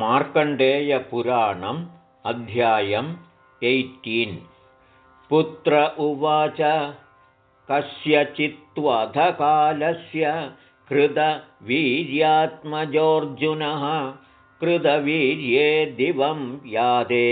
मार्कण्डेयपुराणम् अध्यायम् eighteen. पुत्र उवाच कस्यचित्त्वधकालस्य कृतवीर्यात्मजोऽर्जुनः कृतवीर्ये दिवं यादे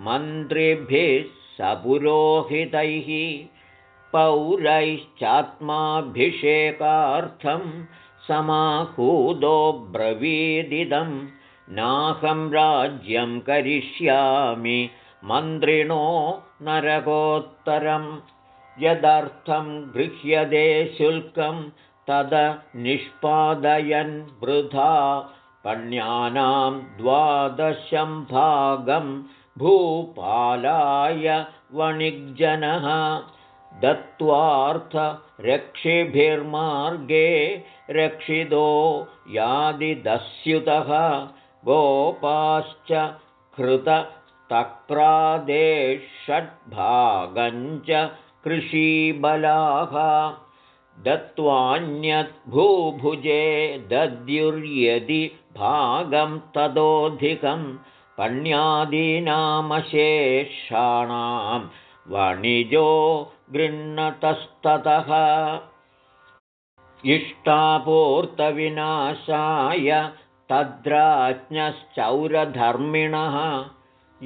मन्त्रिभिः सपुरोहितैः पौरैश्चात्माभिषेकार्थं समाहूदो ब्रवीदिदम् नाहं राज्यं करिष्यामि। मन्त्रिणो नरकोत्तरं यदर्थं गृह्यते शुल्कं तद निष्पादयन् वृथा। पण्यानां द्वादशं भागं भूपालाय वणिग्जनः। दत्त्वार्थरक्षिभिर्मार्गे रक्षितो यादिदस्युतः गोपाश्च कृततक्रादे षड्भागञ्च कृषीबलाः दत्त्वान्यद्भूभुजे दद्युर्यदि भागं ततोऽधिकं पण्यादीनामशेषाणां वणिजो गृह्णतस्ततः। इष्टापूर्तविनाशाय तद्राज्ञश्चौरधर्मिणः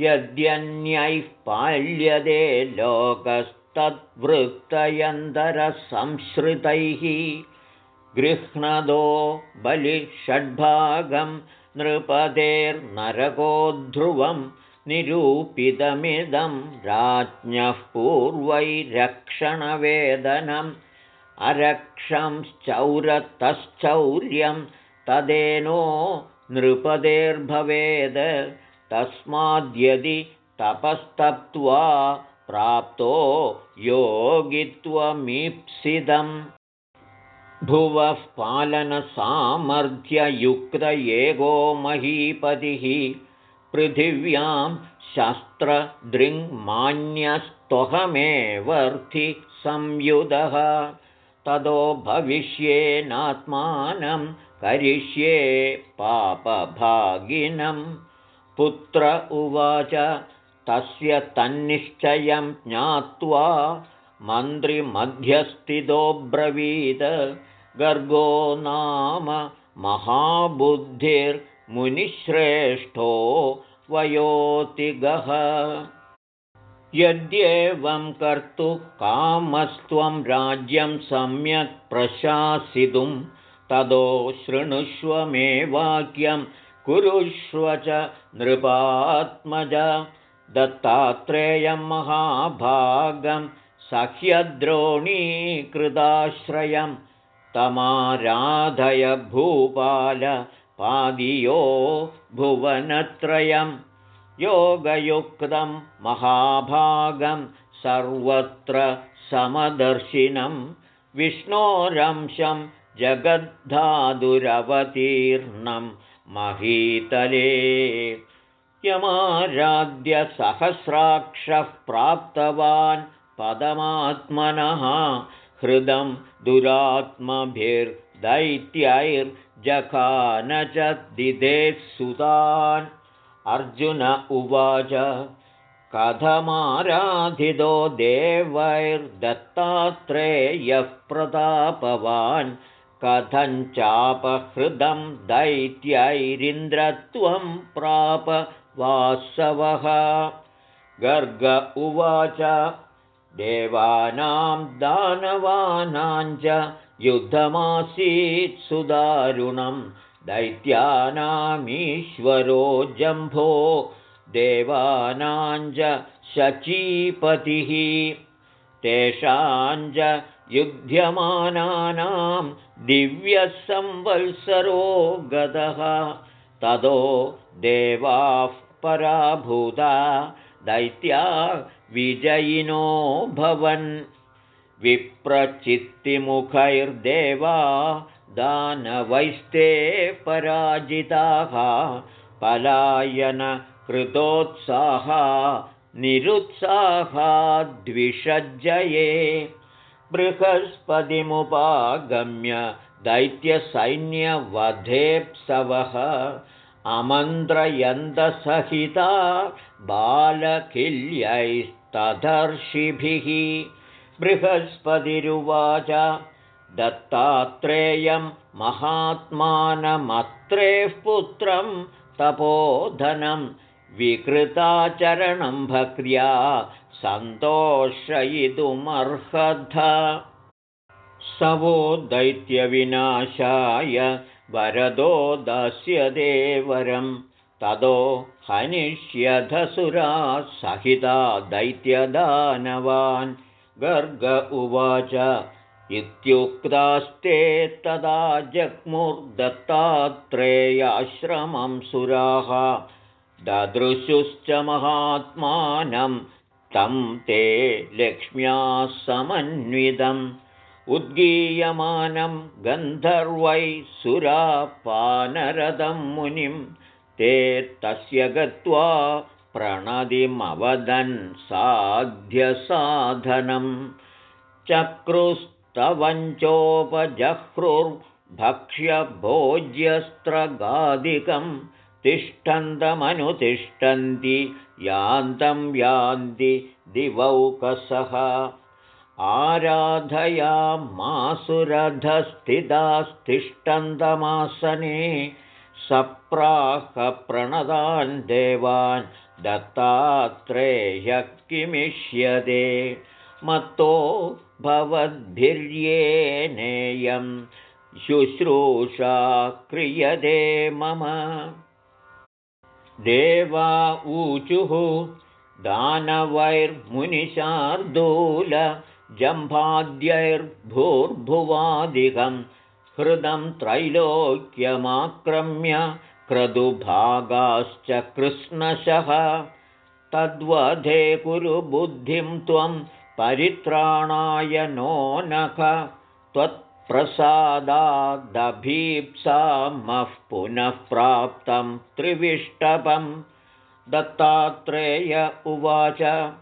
यद्यन्यैः पाल्यते लोकस्तद्वृत्तयन्तरसंश्रितैः गृह्णदो बलिषड्भागं नृपतेर्नरकोध्रुवं निरूपितमिदं राज्ञः पूर्वैरक्षणवेदनम् अरक्षंश्चौरतश्चौर्यं तदेनो नृपदेर्भवेद् तस्माद्यदि तपस्तप्त्वा प्राप्तो योगित्वमीप्सितम् भुवः पालनसामर्थ्ययुक्त एको महीपतिः पृथिव्यां शस्त्रदृङ्मान्यस्तोहमेवर्थि संयुधः। ततो भविष्येनात्मानं करिष्ये पापभागिनं पुत्र उवाच तस्य तन्निश्चयं ज्ञात्वा मन्त्रिमध्यस्थितोऽब्रवीद गर्गो नाम महाबुद्धिर्मुनिश्रेष्ठो वयोतिगः। यद्येवं कर्तु कामस्त्वं राज्यं सम्यक् प्रशासितुं ततो शृणुष्व मे वाक्यं कुरुष्व च नृपात्मज। दत्तात्रेयं महाभागं सह्यद्रोणीकृताश्रयं। तमाराधय भूपाल पादियो भुवनत्रयम् योगयुक्तं महाभागं सर्वत्र समदर्शिनं। विष्णोरंशं जगद्धादुरवतीर्णं महीतले। यमाराध्यसहस्राक्षः प्राप्तवान् पदमात्मनः। हृदं दुरात्मभिर्दैत्यैर्जखान च दिदेः सुतान्। अर्जुन उवाच कथमाराधितो देवैर्दत्तात्रेयः प्रतापवान् कथञ्चापहृदं दैत्यैरिन्द्रत्वं प्राप वासवः? गर्ग उवाच देवानां दानवानां च युद्धमासीत् सुदारुणम् दैत्यानामीश्वरो जम्भो देवानाञ्च शचीपतिः तेषाञ्च युध्यमानानां दिव्यसंवत्सरो गतः ततो देवाः पराभूता दैत्या विजयिनो भवन्। विप्रचित्तिमुखैर्देवा दानवैस्ते पराजिताः। पलायनकृतोत्साहा निरुत्साहाद्विषज्जये बृहस्पतिमुपागम्य दैत्यसैन्यवधेप्सवः अमन्त्रयन्तसहिता बालकिल्यैस्तदर्शिभिः। बृहस्पतिरुवाच दत्तात्रेयं महात्मानमत्रेः पुत्रं तपोधनं विकृताचरणं भक्र्या सन्तोषयितुमर्हथ। स वो दैत्यविनाशाय वरदो दास्यते वरं ततो हनिष्यधसुरा सहिता दैत्यदानवान्। गर्ग उवाच इत्युक्तास्ते तदा जग्मुर्दत्तात्रेयाश्रमं सुराः ददृशुश्च महात्मानं तं ते लक्ष्म्या समन्वितम् उद्गीयमानं गन्धर्वै सुरापानरदं मुनिं ते तस्य गत्वा प्रणदिमवदन् साध्यसाधनं। चक्रुस्तवञ्चोपजह्रुर्भक्ष्यभोज्यस्त्रगादिकं तिष्ठन्तमनुतिष्ठन्ति यान्तं यान्ति दिवौकसः आराधयामासुरधस्थितास्तिष्ठन्तमासने सप्राहप्रणदान् देवान् दत्तात्रेयः किमिष्यते मत्तो भवद्भिर्येनेयं शुश्रूषा क्रियते मम देवा ऊचुः दानवैर्मुनिशार्दूल जम्भाद्यैर्भूर्भुवादिकं हृदं त्रैलोक्यमाक्रम्य क्रतुभागाश्च कृष्णशः। तद्वधे कुरु बुद्धिं त्वं परित्राणाय नो नख त्वत्प्रसादादभीप्सामः पुनः प्राप्तं त्रिविष्टपं दत्तात्रेय उवाच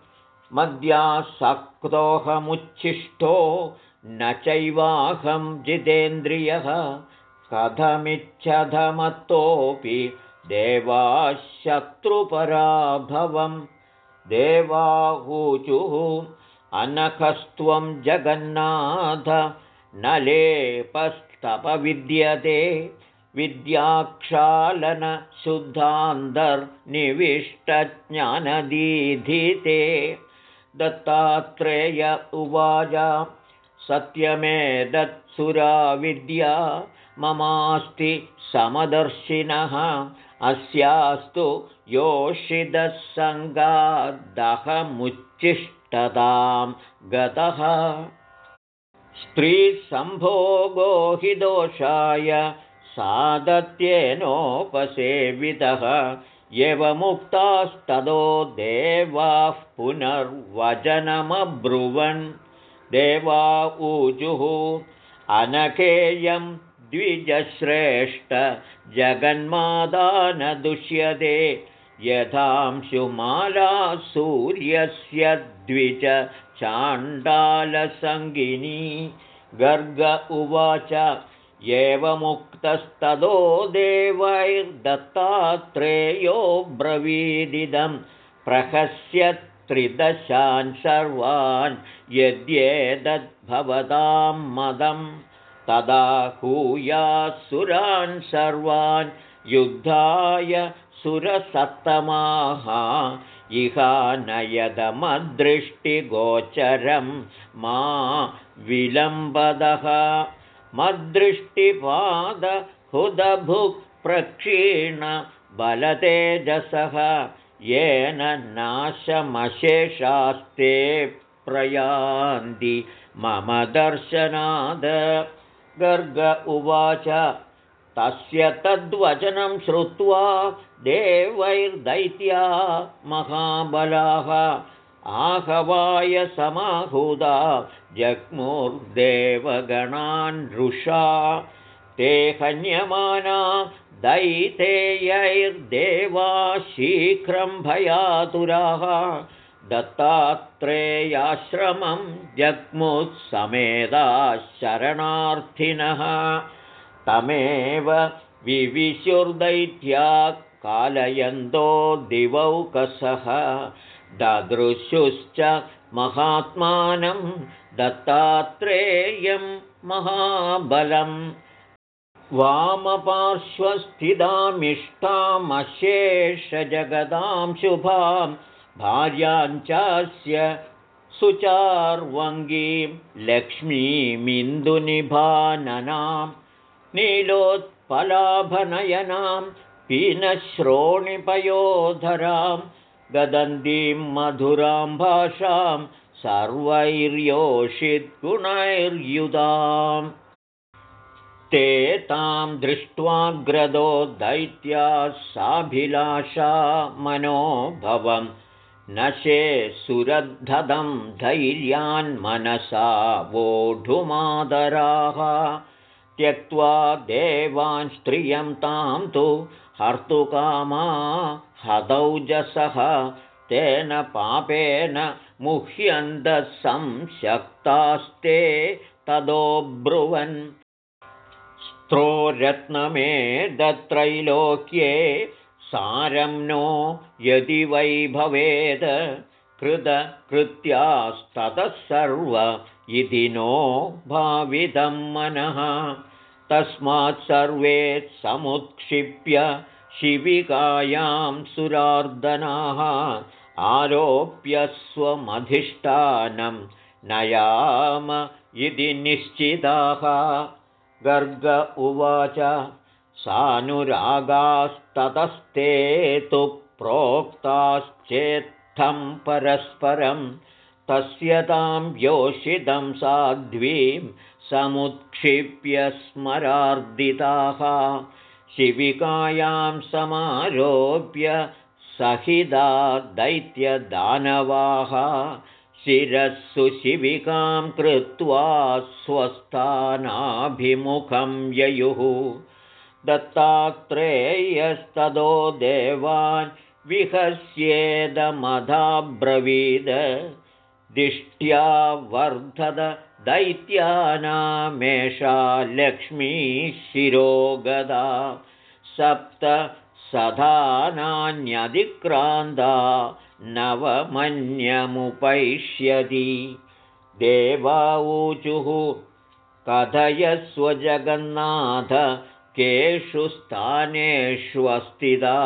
मद्यासक्तोऽहमुच्छिष्टो न चैवाहं जितेन्द्रियः। कथमिच्छधमत्तोऽपि देवाशत्रुपराभवं। देवाहूचुः अनखस्त्वं जगन्नाथ न लेपस्तपविद्यते विद्याक्षालनशुद्धान्तर्निविष्टज्ञानदीधिते। दत्तात्रेय उवाच सत्यमेतत्सुराविद्या ममास्ति समदर्शिनः। अस्यास्तु योषितसङ्गादहमुच्चिष्टतां गतः स्त्रीसम्भोगो हि दोषाय सादत्येनोपसेवितः एवमुक्तास्ततो देवाः पुनर्वचनमब्रुवन् देवा ऊजुः अनकेयं द्विजश्रेष्ठ जगन्माता न दुष्यते यथांशुमाला सूर्यस्य द्विज चाण्डालसङ्गिनी गर्ग उवाच एवमुक्तस्ततो देवैर्दत्तात्रेयो ब्रवीदिदं प्रहस्य त्रिदशान् सर्वान् यद्येतद्भवतां मदं तदा हूयासुरान् सर्वान् युद्धाय सुरसत्तमाः इहानयदमदृष्टिगोचरं मा विलम्बदः। मद्दृष्टिपादहुदभुक्प्रक्षीणबलतेजसः येन नाशमशेषास्ते प्रयान्ति मम दर्शनाद। गर्ग उवाच तस्य तद्वचनं श्रुत्वा देवैर्दैत्या महाबलाः आहवाय समाहुदा जग्मुर्देवगणान् रुषा ते हन्यमाना दैतेयैर्देवा शीघ्रं भयातुराः दत्तात्रेयाश्रमं जग्मुत्समेधा शरणार्थिनः तमेव विविशुर्दैत्या कालयन्तो दिवौकसः। ददृशुश्च महात्मानं दत्तात्रेयं महाबलम् वामपार्श्वस्थितामिष्टामशेषजगदां शुभां भार्याञ्चास्य सुचार्वङ्गीं लक्ष्मीमिन्दुनिभाननां नीलोत्पलाभनयनां पीनश्रोणिपयोधरां गदन्तीं मधुरां भाषां सर्वैर्योषिद्गुणैर्युधाम् ते तां दृष्ट्वाग्रदो दैत्या साभिलाषा मनोभवं नशे सुरद्धदं धैर्यान्मनसा वोढुमादराः त्यक्त्वा देवान् स्त्रियं तां तु हर्तुकामा हदौजसः तेन पापेन मुह्यन्तसंशक्तास्ते तदोब्रुवन् स्त्रोरत्नमे दत्रैलोक्ये सारं नो यदि वै भवेद् कृतकृत्यास्ततः सर्व इति नो भावितं मनः। तस्मात् सर्वे समुत्क्षिप्य शिविकायां सुरार्दनाः। आरोप्य स्वमधिष्ठानं नयाम इति निश्चिताः। गर्ग उवाच सानुरागास्ततस्ते तु परस्परं तस्य तां योषितं साध्वीं समुत्क्षिप्य स्मरार्दिताः। शिविकायां समारोप्य सहिदा दैत्यदानवाः। शिरःसु शिविकां कृत्वा स्वस्थानाभिमुखं ययुः। दत्तात्रेयस्तदो देवान् विहस्येदमधाब्रवीद दिष्ट्या वर्धद दैत्यानामेषा लक्ष्मीशिरोगदा सप्त सधानान्यधिक्रान्ता नवमन्यमुपैष्यति। देवाऊचुः कथयस्वजगन्नाथ केषु स्थानेष्वस्थिता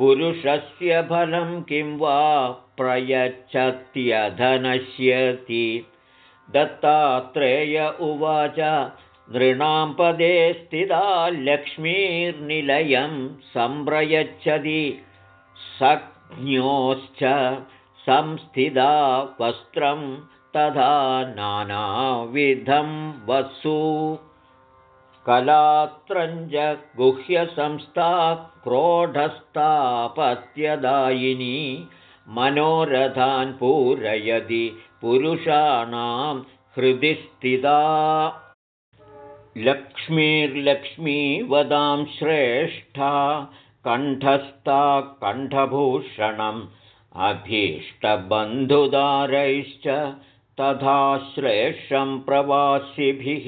पुरुषस्य फलं किं वा प्रयच्छत्यधनश्यति। दत्तात्रेय उवाच नृणां पदे स्थिता लक्ष्मीर्निलयं सम्प्रयच्छति। सज्ञोश्च संस्थिता वस्त्रं तथा नानाविधं वसु कलात्रञ्ज गुह्यसंस्था क्रोढस्थापत्यदायिनी मनोरथान् पूरयति पुरुषाणां हृदि स्थिता। लक्ष्मीर्लक्ष्मी वदां श्रेष्ठा कण्ठस्था कण्ठभूषणम् अभीष्टबन्धुदारैश्च तथा श्रेष्ठं प्रवासिभिः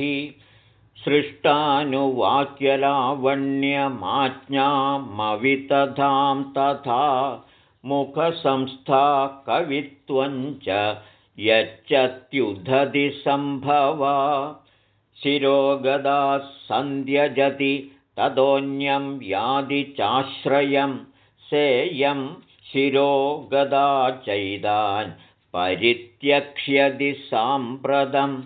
सृष्टानुवाक्यलावण्यमाज्ञामवितथां तथा मुखसंस्था कवित्वञ्च यच्चत्युधति सम्भवा। शिरोगदा सन्ध्यजति तदोऽन्यं यादि चाश्रयं सेयं शिरोगदा चैदान् परित्यक्ष्यति साम्प्रतं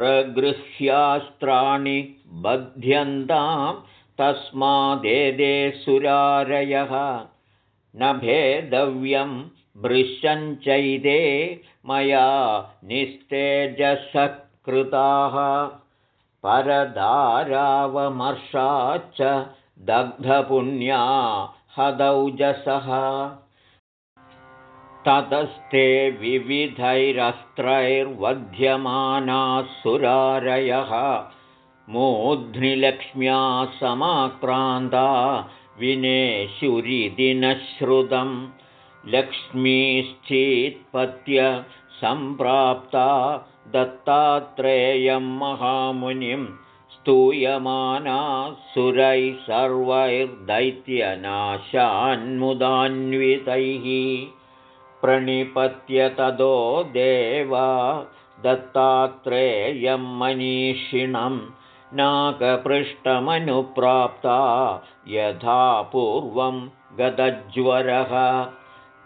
प्रगृह्यास्त्राणि बध्यन्तां तस्मादेदे सुरारयः। न भेदव्यं भृशञ्चैदे मया निस्तेजसकृताः परदारावमर्शाच्च दग्धपुण्या हदौजसः ततस्ते विविधैरस्त्रैर्वध्यमानाः सुरारयः मूध्निलक्ष्म्या समाक्रान्ता विनेशुरिति न श्रुतं लक्ष्मीश्चित्पत्य सम्प्राप्ता दत्तात्रेयं महामुनिं स्तूयमानाः सुरैः सर्वैर्दैत्यनाशान्मुदान्वितैः प्रणिपत्य तदो देवा दत्तात्रेयं मनीषिणं नाकपृष्ठमनुप्राप्ता यथा पूर्वं गतज्वरः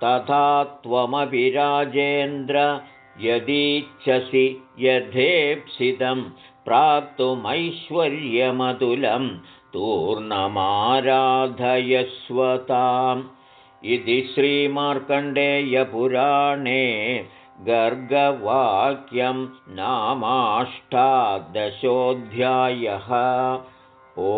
तथा त्वमपि राजेन्द्र यदीच्छसि यथेप्सितं प्राप्तुमैश्वर्यमतुलं तूर्णमाराधयस्वताम् इति श्रीमार्कण्डेयपुराणे गर्गवाक्यं नामाष्टादशोऽध्यायः। ओ